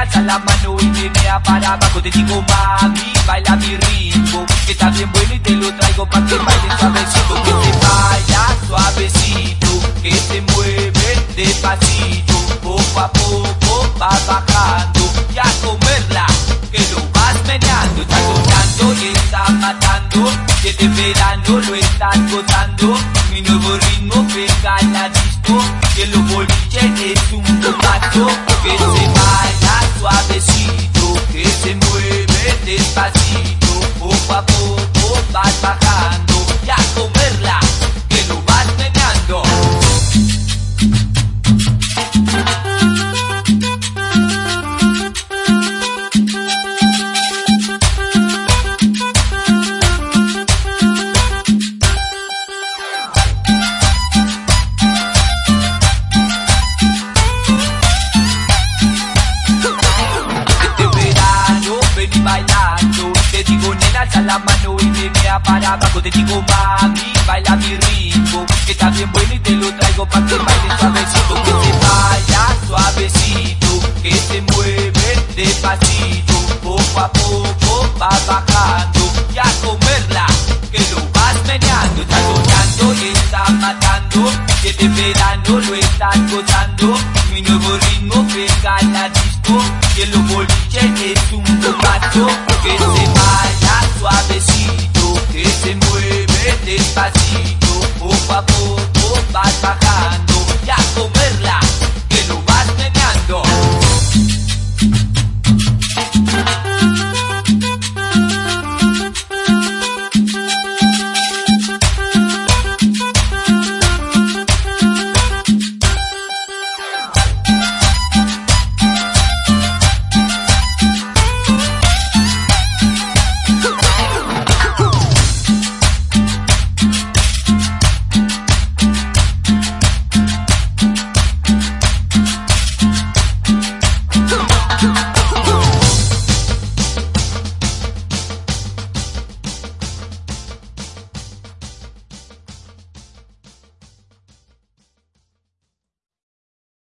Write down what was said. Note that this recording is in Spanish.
alza la mano y menea para abajo. Te digo, mami, baila mi ritmo. Que está bien bueno y te lo traigo para que baile suavecito. Que te baila suavecito, que te mueve despacito. Poco a poco va bajando y a comerla, que lo vas meneando. Está tocando y está matando, que este verano lo estás gozando. Poco vas Nena alza la mano y menea para abajo Te digo mami baila mi ritmo Que está bien bueno y te lo traigo pa' que baile suavecito